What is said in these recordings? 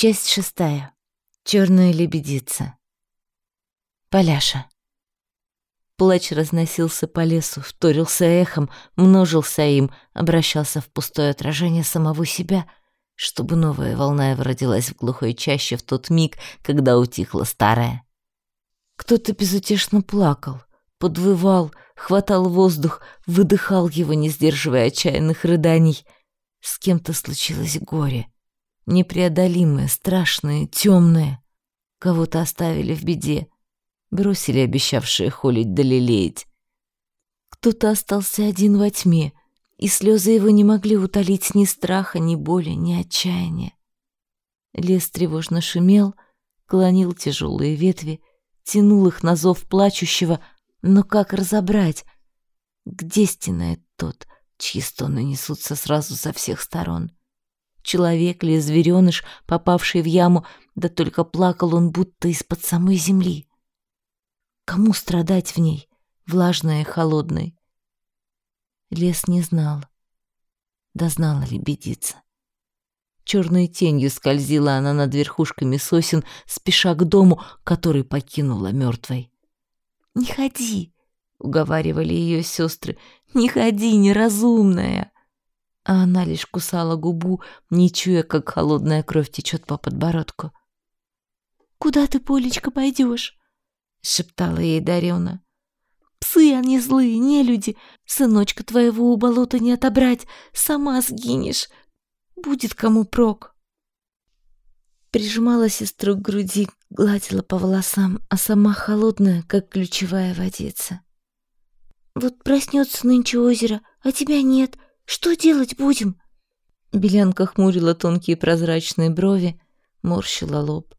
Часть шестая. Черная лебедица. Поляша. Плач разносился по лесу, вторился эхом, множился им, обращался в пустое отражение самого себя, чтобы новая волна его родилась в глухой чаще в тот миг, когда утихла старая. Кто-то безутешно плакал, подвывал, хватал воздух, выдыхал его, не сдерживая отчаянных рыданий. С кем-то случилось горе — непреодолимое, страшное, темное. Кого-то оставили в беде, бросили обещавшие холить да лелеять. Кто-то остался один во тьме, и слезы его не могли утолить ни страха, ни боли, ни отчаяния. Лес тревожно шумел, клонил тяжелые ветви, тянул их на зов плачущего, но как разобрать, где стенает тот, чьи стоны несутся сразу со всех сторон? Человек ли, зверёныш, попавший в яму, да только плакал он будто из-под самой земли. Кому страдать в ней, влажной и холодной? Лес не знал. Да знала ли бедица? Черной тенью скользила она над верхушками сосен, спеша к дому, который покинула мертвой. «Не ходи!» — уговаривали ее сестры. «Не ходи, неразумная!» А она лишь кусала губу, не чуя, как холодная кровь течет по подбородку. «Куда ты, Полечка, пойдешь?» — шептала ей Дарена. «Псы они злые, не люди. Сыночка твоего у болота не отобрать, сама сгинешь. Будет кому прок». Прижимала сестру к груди, гладила по волосам, а сама холодная, как ключевая водица. «Вот проснется нынче озеро, а тебя нет», что делать будем?» Белянка хмурила тонкие прозрачные брови, морщила лоб.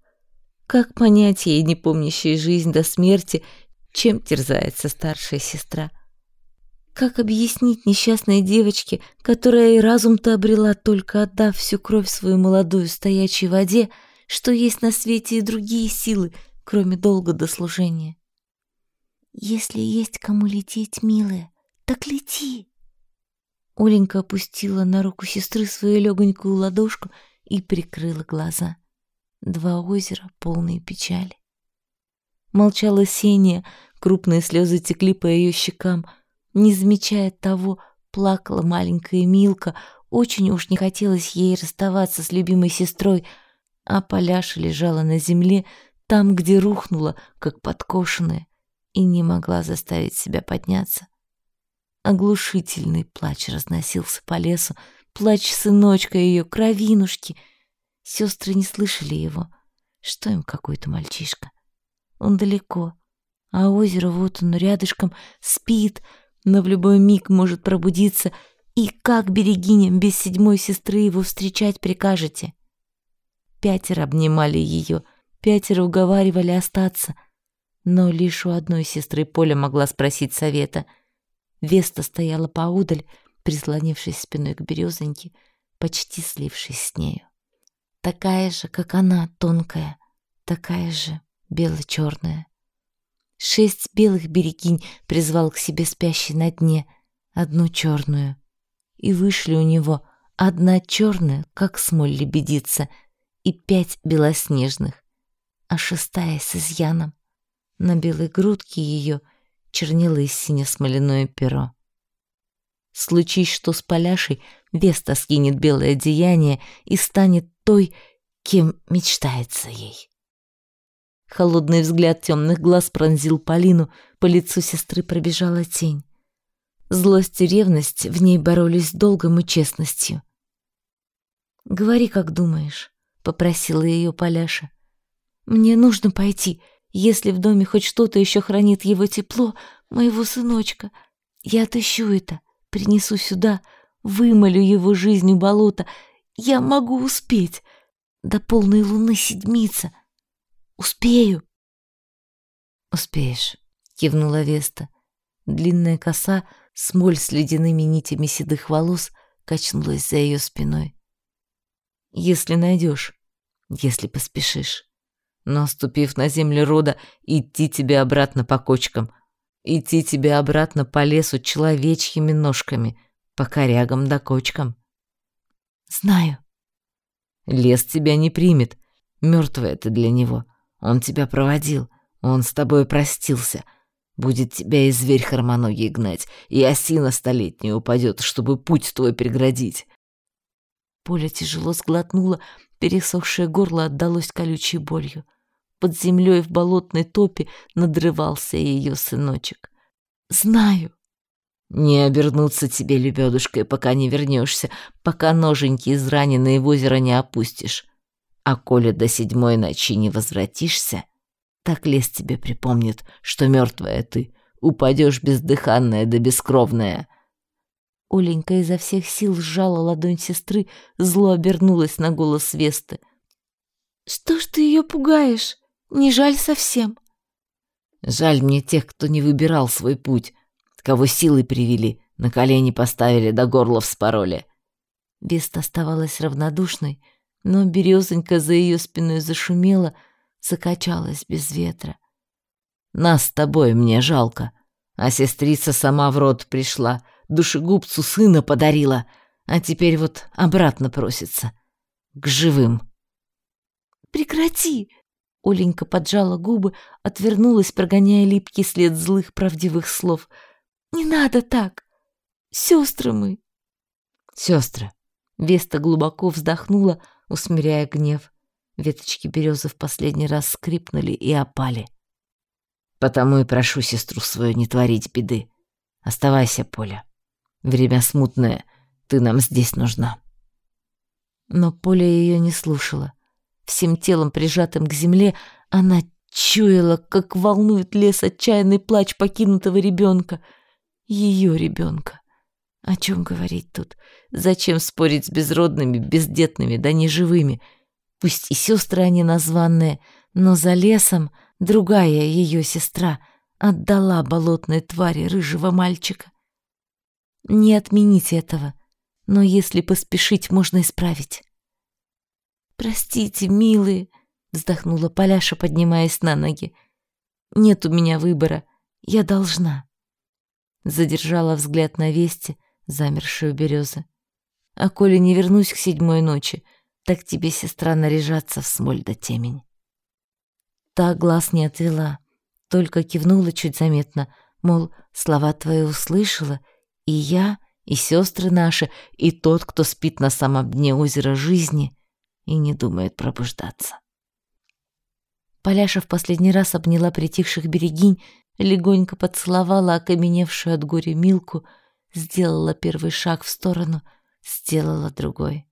Как понять ей, не помнящей жизнь до смерти, чем терзается старшая сестра? Как объяснить несчастной девочке, которая и разум-то обрела, только отдав всю кровь свою молодую стоячей воде, что есть на свете и другие силы, кроме долга до служения? «Если есть кому лететь, милая, так лети!» Оленька опустила на руку сестры свою легонькую ладошку и прикрыла глаза. Два озера, полные печали. Молчала Сения, крупные слезы текли по ее щекам. Не замечая того, плакала маленькая Милка, очень уж не хотелось ей расставаться с любимой сестрой, а Поляша лежала на земле, там, где рухнула, как подкошенная, и не могла заставить себя подняться. Оглушительный плач разносился по лесу, плач сыночка ее, кровинушки. Сестры не слышали его. Что им какой-то мальчишка? Он далеко, а озеро вот он рядышком спит, но в любой миг может пробудиться. И как берегиням без седьмой сестры его встречать прикажете? Пятеро обнимали ее, пятеро уговаривали остаться. Но лишь у одной сестры Поля могла спросить совета — Веста стояла поудаль, прислонившись спиной к березоньке, почти слившись с нею. Такая же, как она, тонкая, такая же бело-черная. Шесть белых берегинь призвал к себе спящий на дне, одну черную. И вышли у него одна черная, как смоль лебедица, и пять белоснежных, а шестая с изъяном. На белой грудке ее — чернило и сине-смоляное перо. Случись что с Поляшей, Веста скинет белое одеяние и станет той, кем мечтается ей. Холодный взгляд темных глаз пронзил Полину, по лицу сестры пробежала тень. Злость и ревность в ней боролись долгом и честностью. «Говори, как думаешь», — попросила ее Поляша. «Мне нужно пойти. Если в доме хоть что-то еще хранит его тепло, моего сыночка, я отыщу это, принесу сюда, вымолю его жизнь у болота. Я могу успеть. До полной луны седмица. Успею. Успеешь, кивнула Веста. Длинная коса, смоль с ледяными нитями седых волос, качнулась за ее спиной. Если найдешь, если поспешишь но, ступив на землю рода, идти тебе обратно по кочкам, идти тебе обратно по лесу человечьими ножками, по корягам да кочкам. Знаю. Лес тебя не примет, Мертвая ты для него. Он тебя проводил, он с тобой простился. Будет тебя и зверь хромоногий гнать, и осина столетняя упадет, чтобы путь твой преградить. Поля тяжело сглотнула, пересохшее горло отдалось колючей болью. Под землей в болотной топе надрывался ее сыночек. «Знаю!» «Не обернуться тебе, лебедушкой, пока не вернешься, пока ноженьки израненные в озеро не опустишь. А коли до седьмой ночи не возвратишься, так лес тебе припомнит, что мертвая ты, упадешь бездыханная да бескровная». Оленька изо всех сил сжала ладонь сестры, зло обернулась на голос Весты. «Что ж ты ее пугаешь? Не жаль совсем?» «Жаль мне тех, кто не выбирал свой путь, кого силой привели, на колени поставили, до горла вспороли». Веста оставалась равнодушной, но березонька за ее спиной зашумела, закачалась без ветра. «Нас с тобой мне жалко, а сестрица сама в рот пришла, душегубцу сына подарила, а теперь вот обратно просится. К живым». «Прекрати!» Оленька поджала губы, отвернулась, прогоняя липкий след злых правдивых слов. «Не надо так! Сестры мы!» «Сестры!» Веста глубоко вздохнула, усмиряя гнев. Веточки березы в последний раз скрипнули и опали. «Потому и прошу сестру свою не творить беды. Оставайся, Поля. Время смутное, ты нам здесь нужна». Но Поля ее не слушала. Всем телом прижатым к земле она чуяла, как волнует лес отчаянный плач покинутого ребенка. Ее ребенка. О чем говорить тут? Зачем спорить с безродными, бездетными, да неживыми? Пусть и сестры они названные, но за лесом другая ее сестра отдала болотной твари рыжего мальчика. Не отменить этого, но если поспешить, можно исправить. «Простите, милые», — вздохнула Поляша, поднимаясь на ноги. «Нет у меня выбора. Я должна». Задержала взгляд на вести, замершую березы. «А коли не вернусь к седьмой ночи, так тебе, сестра, наряжаться в смоль да темень». Та глаз не отвела, только кивнула чуть заметно, мол, слова твои услышала, и я, и сестры наши, и тот, кто спит на самом дне озера жизни — и не думает пробуждаться. Поляша в последний раз обняла притихших берегинь, легонько поцеловала окаменевшую от горя Милку, сделала первый шаг в сторону, сделала другой.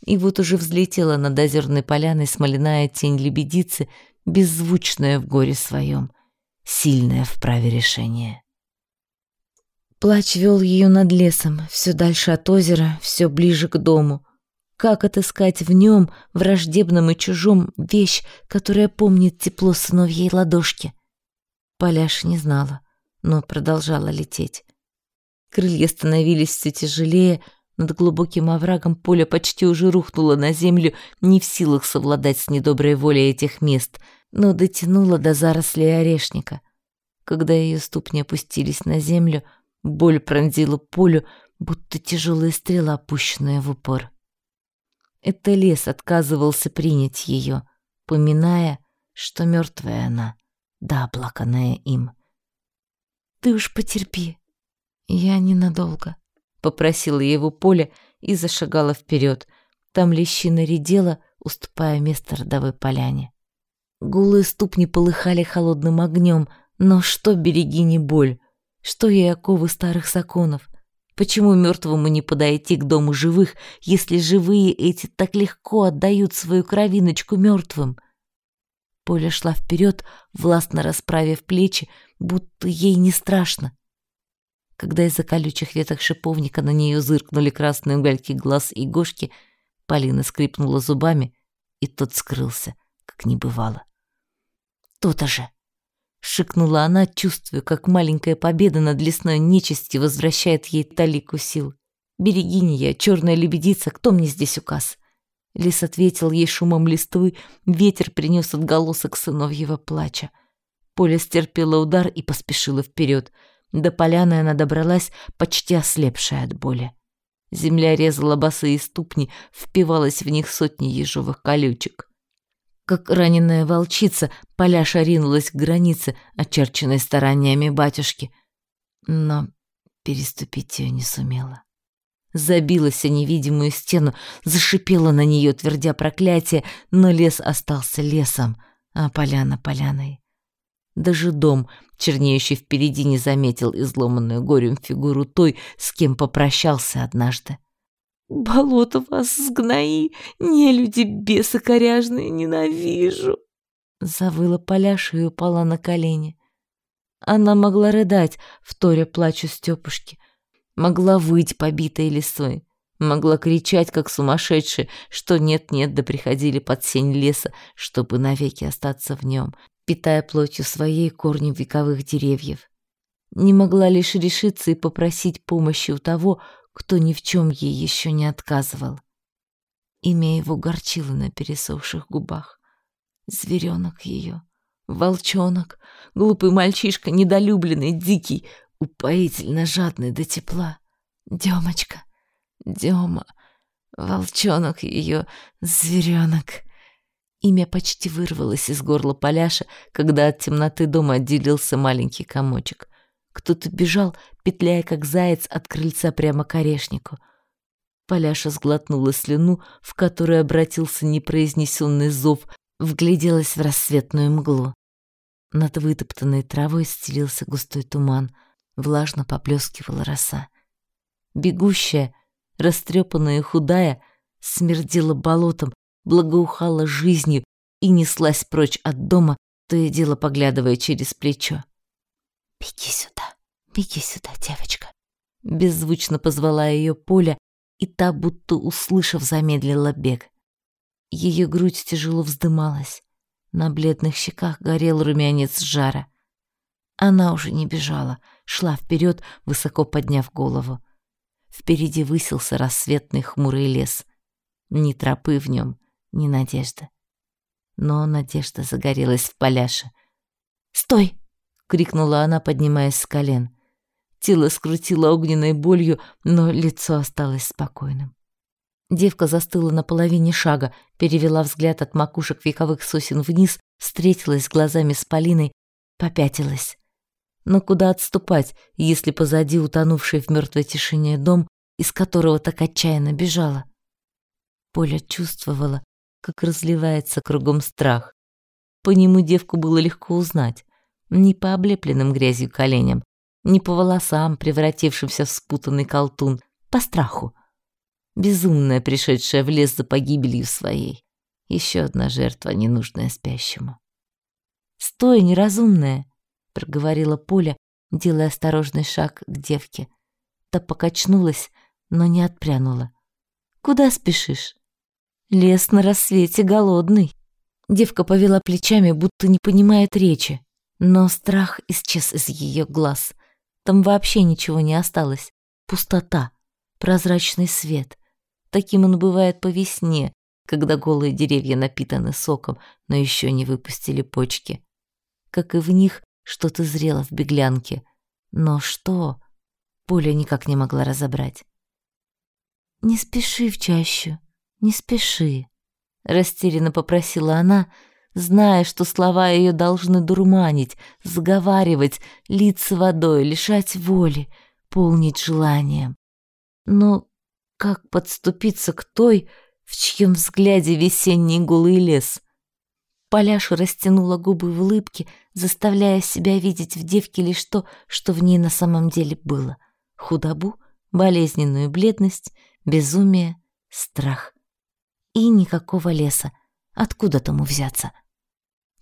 И вот уже взлетела над озерной поляной смоляная тень лебедицы, беззвучная в горе своем, сильная в праве решения. Плач вел ее над лесом, все дальше от озера, все ближе к дому — как отыскать в нем, враждебном и чужом, вещь, которая помнит тепло сыновьей ладошки? Поляш не знала, но продолжала лететь. Крылья становились все тяжелее, над глубоким оврагом поле почти уже рухнуло на землю, не в силах совладать с недоброй волей этих мест, но дотянула до зарослей орешника. Когда ее ступни опустились на землю, боль пронзила полю, будто тяжелая стрела, опущенная в упор. Это лес отказывался принять ее, поминая, что мертвая она, да оплаканная им. «Ты уж потерпи, я ненадолго», — попросила его Поля и зашагала вперед. Там лещина редела, уступая место родовой поляне. Голые ступни полыхали холодным огнем, но что береги не боль, что ей оковы старых законов, Почему мертвому не подойти к дому живых, если живые эти так легко отдают свою кровиночку мертвым? Поля шла вперед, властно расправив плечи, будто ей не страшно. Когда из-за колючих веток шиповника на нее зыркнули красные угольки глаз и гошки, Полина скрипнула зубами, и тот скрылся, как не бывало. То-то же! Шикнула она, чувствуя, как маленькая победа над лесной нечистью возвращает ей талику сил. «Берегиня черная лебедица, кто мне здесь указ?» Лис ответил ей шумом листвы, ветер принес отголосок сыновьего плача. Поля стерпела удар и поспешила вперед. До поляны она добралась, почти ослепшая от боли. Земля резала босые ступни, впивалась в них сотни ежовых колючек. Как раненая волчица, Поляша ринулась к границе, очерченной стараниями батюшки. Но переступить ее не сумела. Забилась о невидимую стену, зашипела на нее, твердя проклятие, но лес остался лесом, а поляна поляной. Даже дом, чернеющий впереди, не заметил изломанную горем фигуру той, с кем попрощался однажды. «Болото вас сгнои, не люди бесы коряжные, ненавижу!» Завыла Поляша и упала на колени. Она могла рыдать, вторя плачу Стёпушки, могла выть побитой лисой, могла кричать, как сумасшедшая, что нет-нет, да приходили под сень леса, чтобы навеки остаться в нем, питая плотью своей корни вековых деревьев. Не могла лишь решиться и попросить помощи у того, кто ни в чем ей еще не отказывал. Имя его горчило на пересохших губах. Зверенок ее, волчонок, глупый мальчишка, недолюбленный, дикий, упоительно жадный до тепла. Демочка, Дема, волчонок ее, зверенок. Имя почти вырвалось из горла Поляша, когда от темноты дома отделился маленький комочек. Кто-то бежал, петляя как заяц от крыльца прямо к орешнику. Поляша сглотнула слюну, в которую обратился непроизнесенный зов, вгляделась в рассветную мглу. Над вытоптанной травой стелился густой туман, влажно поплескивала роса. Бегущая, растрепанная и худая, смердела болотом, благоухала жизнью и неслась прочь от дома, то и дело поглядывая через плечо. «Беги сюда, беги сюда, девочка!» Беззвучно позвала ее Поля, и та, будто услышав, замедлила бег. Ее грудь тяжело вздымалась, на бледных щеках горел румянец жара. Она уже не бежала, шла вперед, высоко подняв голову. Впереди высился рассветный хмурый лес. Ни тропы в нем, ни надежды. Но надежда загорелась в поляше. «Стой!» — крикнула она, поднимаясь с колен. Тело скрутило огненной болью, но лицо осталось спокойным. Девка застыла на половине шага, перевела взгляд от макушек вековых сосен вниз, встретилась глазами с Полиной, попятилась. Но куда отступать, если позади утонувший в мертвой тишине дом, из которого так отчаянно бежала? Поля чувствовала, как разливается кругом страх. По нему девку было легко узнать. Не по облепленным грязью коленям, не по волосам, превратившимся в спутанный колтун, по страху. Безумная, пришедшая в лес за погибелью своей. Еще одна жертва, ненужная спящему. «Стой, неразумная!» — проговорила Поля, делая осторожный шаг к девке. Та покачнулась, но не отпрянула. «Куда спешишь?» Лес на рассвете голодный. Девка повела плечами, будто не понимает речи. Но страх исчез из ее глаз. Там вообще ничего не осталось. Пустота, прозрачный свет. Таким он бывает по весне, когда голые деревья напитаны соком, но еще не выпустили почки. Как и в них что-то зрело в беглянке. Но что? Поля никак не могла разобрать. «Не спеши в чащу», «Не спеши», — растерянно попросила она, зная, что слова ее должны дурманить, заговаривать, литься водой, лишать воли, полнить желанием. Но как подступиться к той, в чьем взгляде весенний голый лес? Поляша растянула губы в улыбке, заставляя себя видеть в девке лишь то, что в ней на самом деле было. Худобу, болезненную бледность, безумие, страх и никакого леса. Откуда тому взяться?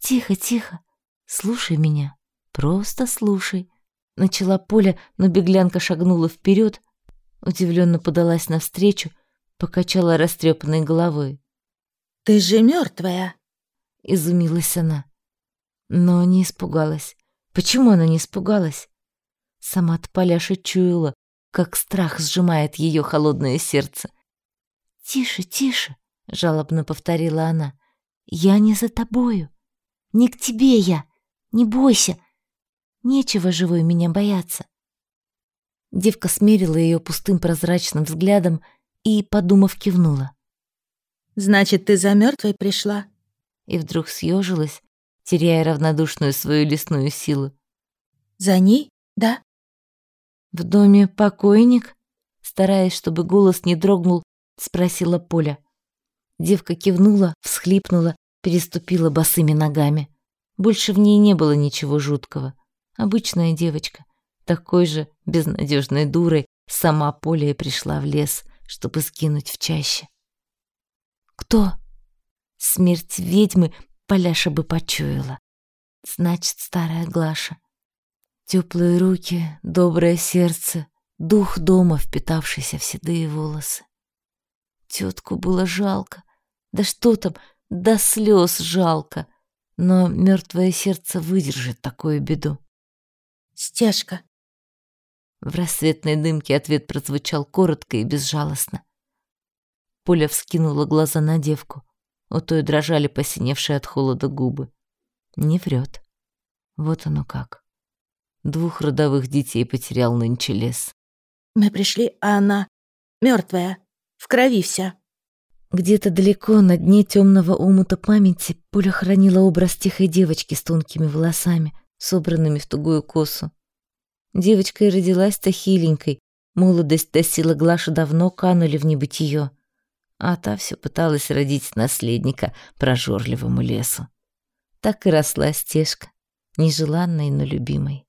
Тихо, тихо. Слушай меня. Просто слушай. Начала Поля, но беглянка шагнула вперед, удивленно подалась навстречу, покачала растрепанной головой. Ты же мертвая, изумилась она. Но не испугалась. Почему она не испугалась? Сама-то Поляша чуяла, как страх сжимает ее холодное сердце. «Тише, тише!» жалобно повторила она. Я не за тобою. Не к тебе я. Не бойся. Нечего живой меня бояться. Девка смерила ее пустым прозрачным взглядом и, подумав, кивнула. Значит, ты за мертвой пришла? и вдруг съежилась, теряя равнодушную свою лесную силу. «За ней, да?» «В доме покойник?» Стараясь, чтобы голос не дрогнул, спросила Поля. Девка кивнула, всхлипнула, переступила босыми ногами. Больше в ней не было ничего жуткого. Обычная девочка, такой же безнадежной дурой, сама Поля пришла в лес, чтобы скинуть в чаще. «Кто?» Смерть ведьмы Поляша бы почуяла. Значит, старая Глаша. Теплые руки, доброе сердце, дух дома, впитавшийся в седые волосы. Тетку было жалко. Да что там, до слез жалко. Но мертвое сердце выдержит такую беду. Стежка. В рассветной дымке ответ прозвучал коротко и безжалостно. Поля вскинула глаза на девку. У той дрожали посиневшие от холода губы. Не врет. Вот оно как. Двух родовых детей потерял нынче лес. Мы пришли, а она мертвая, в крови вся. Где-то далеко на дне темного омута памяти Поля хранила образ тихой девочки с тонкими волосами, собранными в тугую косу. Девочка и родилась-то хиленькой, молодость до силы Глаша давно канули в небытие, а та все пыталась родить наследника прожорливому лесу. Так и росла стежка, нежеланной, но любимой.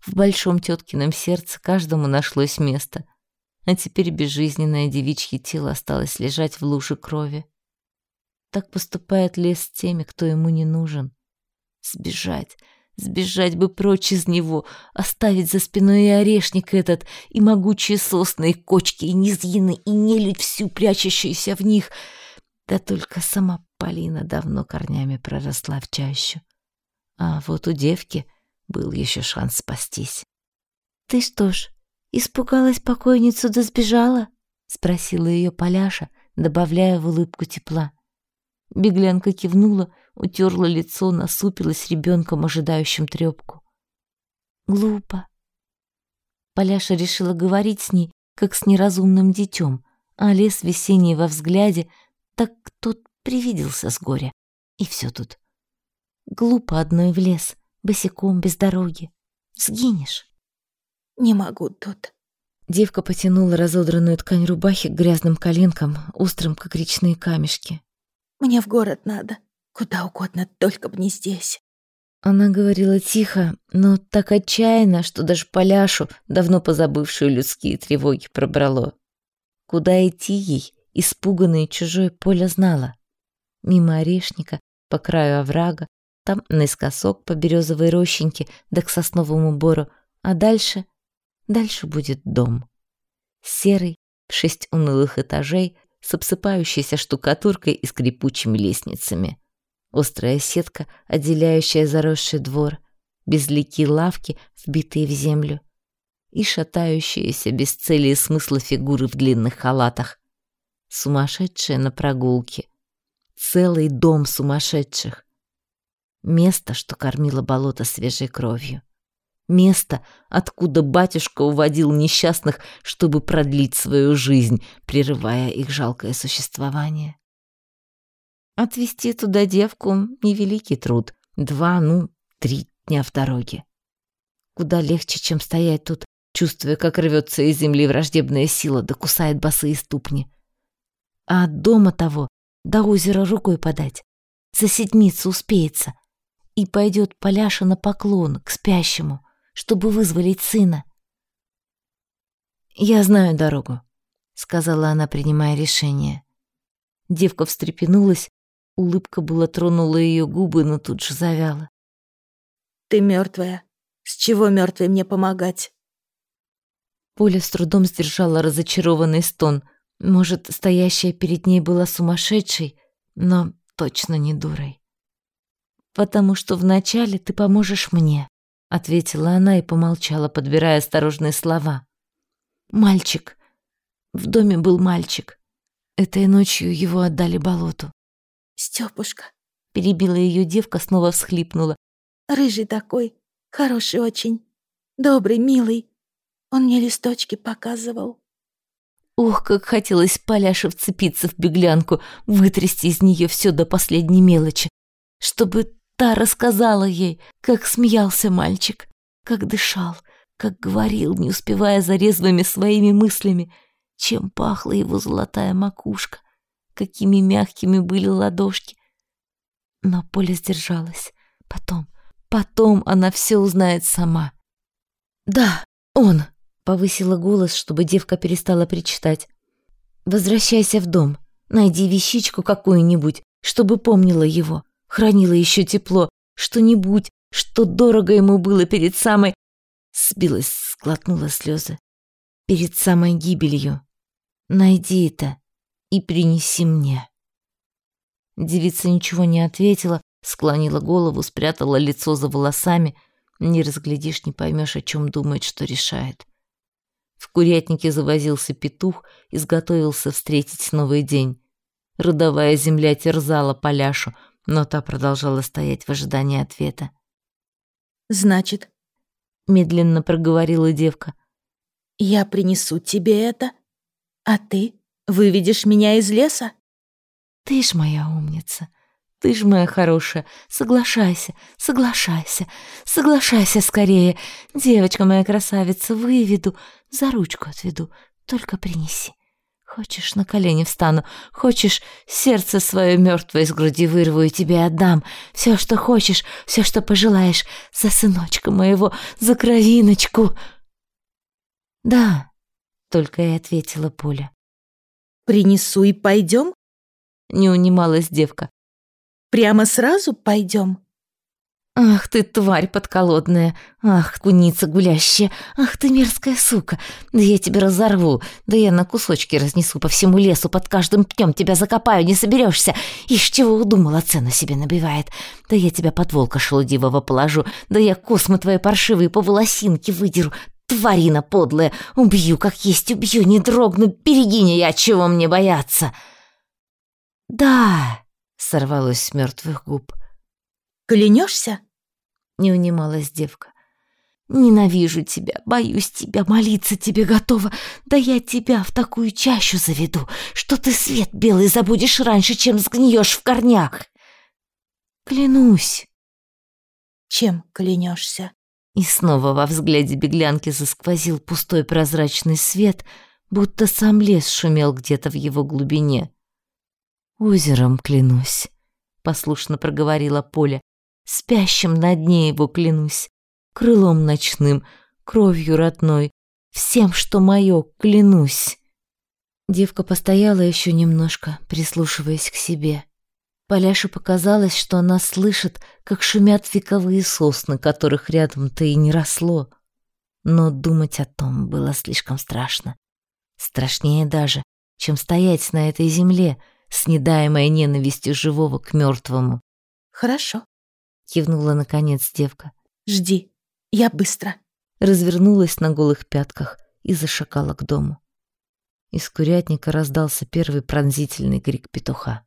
В большом теткином сердце каждому нашлось место, а теперь безжизненное девичье тело осталось лежать в луже крови. Так поступает лес с теми, кто ему не нужен. Сбежать, сбежать бы прочь из него, оставить за спиной и орешник этот, и могучие сосны, и кочки, и низины, и нелюдь всю прячущуюся в них. Да только сама Полина давно корнями проросла в чащу. А вот у девки был еще шанс спастись. «Ты что ж, испугалась покойницу да сбежала?» — спросила ее Поляша, добавляя в улыбку тепла. Беглянка кивнула, утерла лицо, насупилась ребенком, ожидающим трепку. «Глупо». Поляша решила говорить с ней, как с неразумным детем, а лес весенний во взгляде, так тот привиделся с горя. И все тут. Глупо одной в лес, босиком, без дороги. Сгинешь. Не могу тут. Девка потянула разодранную ткань рубахи к грязным коленкам, острым, как речные камешки. Мне в город надо. Куда угодно, только б не здесь. Она говорила тихо, но так отчаянно, что даже Поляшу, давно позабывшую людские тревоги, пробрало. Куда идти ей, испуганной чужой Поля знала. Мимо орешника, по краю оврага, там наискосок по березовой рощеньке да к сосновому бору, а дальше... Дальше будет дом. Серый, шесть унылых этажей, с обсыпающейся штукатуркой и скрипучими лестницами. Острая сетка, отделяющая заросший двор, безликие лавки, вбитые в землю, и шатающиеся без цели и смысла фигуры в длинных халатах. Сумасшедшие на прогулке. Целый дом сумасшедших. Место, что кормило болото свежей кровью. Место, откуда батюшка уводил несчастных, чтобы продлить свою жизнь, прерывая их жалкое существование. Отвезти туда девку — невеликий труд. Два, ну, три дня в дороге. Куда легче, чем стоять тут, чувствуя, как рвется из земли враждебная сила, да кусает босые ступни. А от дома того до озера рукой подать. За седмицу успеется и пойдет Поляша на поклон к спящему, чтобы вызволить сына. «Я знаю дорогу», — сказала она, принимая решение. Девка встрепенулась, улыбка была тронула ее губы, но тут же завяла. «Ты мертвая. С чего мертвой мне помогать?» Поля с трудом сдержала разочарованный стон. Может, стоящая перед ней была сумасшедшей, но точно не дурой потому что вначале ты поможешь мне», — ответила она и помолчала, подбирая осторожные слова. «Мальчик. В доме был мальчик. Этой ночью его отдали болоту». «Стёпушка», — перебила ее девка, снова всхлипнула. «Рыжий такой, хороший очень, добрый, милый. Он мне листочки показывал». Ох, как хотелось Поляше вцепиться в беглянку, вытрясти из нее все до последней мелочи, чтобы та рассказала ей, как смеялся мальчик, как дышал, как говорил, не успевая за резвыми своими мыслями, чем пахла его золотая макушка, какими мягкими были ладошки. Но Поля сдержалась. Потом, потом она все узнает сама. «Да, он!» — повысила голос, чтобы девка перестала причитать. «Возвращайся в дом, найди вещичку какую-нибудь, чтобы помнила его, хранила еще тепло, что-нибудь, что дорого ему было перед самой...» Сбилась, сглотнула слезы. «Перед самой гибелью. Найди это и принеси мне». Девица ничего не ответила, склонила голову, спрятала лицо за волосами. Не разглядишь, не поймешь, о чем думает, что решает. В курятнике завозился петух, изготовился встретить новый день. Родовая земля терзала Поляшу, но та продолжала стоять в ожидании ответа. «Значит?» — медленно проговорила девка. «Я принесу тебе это, а ты выведешь меня из леса?» «Ты ж моя умница!» Ты ж моя хорошая, соглашайся, соглашайся, соглашайся скорее. Девочка моя красавица, выведу, за ручку отведу, только принеси. Хочешь, на колени встану, хочешь, сердце свое мертвое из груди вырву и тебе отдам. Все, что хочешь, все, что пожелаешь, за сыночка моего, за кровиночку. Да, только и ответила Поля. Принесу и пойдем? Не унималась девка. Прямо сразу пойдем? «Ах ты, тварь подколодная! Ах, куница гулящая! Ах ты, мерзкая сука! Да я тебя разорву! Да я на кусочки разнесу по всему лесу, под каждым пнем тебя закопаю, не соберешься! Ишь, чего удумала, цену себе набивает! Да я тебя под волка шелудивого положу! Да я космы твои паршивые по волосинке выдеру! Тварина подлая! Убью, как есть убью, не дрогну! Берегиня я, чего мне бояться!» «Да!» сорвалось с мертвых губ. «Клянешься?» — не унималась девка. «Ненавижу тебя, боюсь тебя, молиться тебе готова. Да я тебя в такую чащу заведу, что ты свет белый забудешь раньше, чем сгниешь в корнях. Клянусь». «Чем клянешься?» И снова во взгляде беглянки засквозил пустой прозрачный свет, будто сам лес шумел где-то в его глубине. «Озером клянусь», — послушно проговорила Поля. «Спящим на дне его клянусь, крылом ночным, кровью родной, всем, что мое, клянусь». Девка постояла еще немножко, прислушиваясь к себе. Поляше показалось, что она слышит, как шумят вековые сосны, которых рядом-то и не росло. Но думать о том было слишком страшно. Страшнее даже, чем стоять на этой земле — снедаемая ненавистью живого к мертвому. «Хорошо», — кивнула наконец девка. «Жди, я быстро». Развернулась на голых пятках и зашагала к дому. Из курятника раздался первый пронзительный крик петуха.